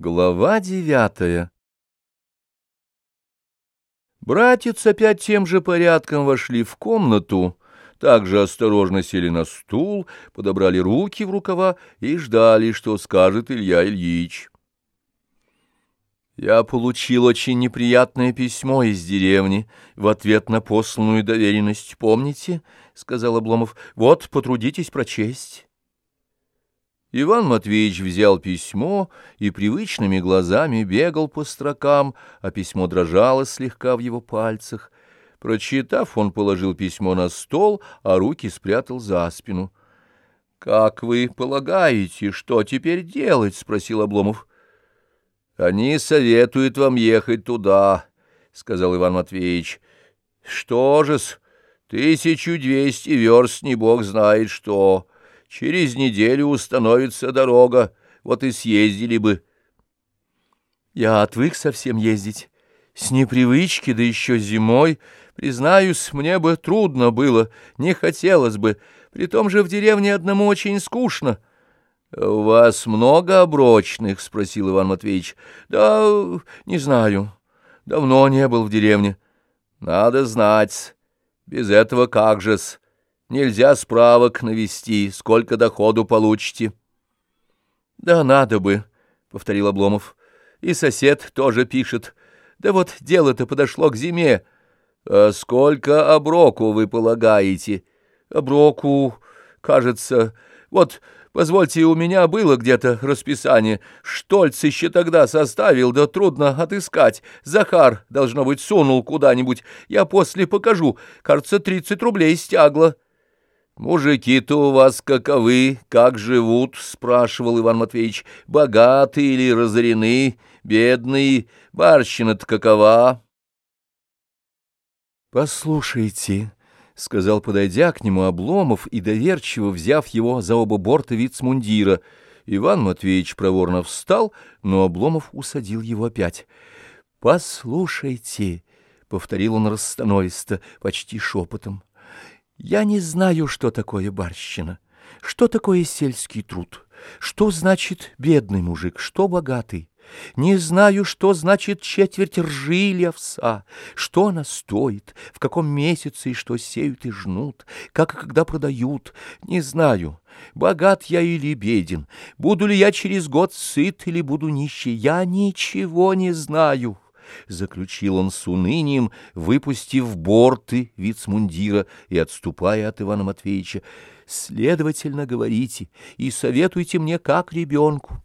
Глава девятая Братец опять тем же порядком вошли в комнату, также осторожно сели на стул, подобрали руки в рукава и ждали, что скажет Илья Ильич. «Я получил очень неприятное письмо из деревни в ответ на посланную доверенность, помните?» — сказал Обломов. «Вот, потрудитесь прочесть». Иван Матвеевич взял письмо и привычными глазами бегал по строкам, а письмо дрожало слегка в его пальцах. Прочитав, он положил письмо на стол, а руки спрятал за спину. — Как вы полагаете, что теперь делать? — спросил Обломов. — Они советуют вам ехать туда, — сказал Иван Матвеевич. — Что же-с, тысячу двести верст, не бог знает что... Через неделю установится дорога, вот и съездили бы. Я отвык совсем ездить. С непривычки, да еще зимой. Признаюсь, мне бы трудно было, не хотелось бы. При том же в деревне одному очень скучно. — У вас много оброчных? — спросил Иван Матвеевич. — Да, не знаю. Давно не был в деревне. — Надо знать. Без этого как же-с. Нельзя справок навести, сколько доходу получите. — Да надо бы, — повторил Обломов. — И сосед тоже пишет. Да вот дело-то подошло к зиме. А сколько оброку вы полагаете? Оброку, кажется... Вот, позвольте, у меня было где-то расписание. Штольц еще тогда составил, да трудно отыскать. Захар, должно быть, сунул куда-нибудь. Я после покажу. Кажется, тридцать рублей стягло. «Мужики-то у вас каковы, как живут?» — спрашивал Иван Матвеевич. «Богатые или разорены, бедные? Барщина-то какова?» «Послушайте», — сказал, подойдя к нему Обломов и доверчиво взяв его за оба борта вицмундира. Иван Матвеевич проворно встал, но Обломов усадил его опять. «Послушайте», — повторил он расстановисто, почти шепотом, — я не знаю, что такое барщина, что такое сельский труд, что значит бедный мужик, что богатый. Не знаю, что значит четверть ржи или овса, что она стоит, в каком месяце и что сеют и жнут, как и когда продают. Не знаю, богат я или беден, буду ли я через год сыт или буду нищий, я ничего не знаю». — заключил он с унынием, выпустив борты вицмундира и отступая от Ивана Матвеевича. — Следовательно, говорите и советуйте мне, как ребенку.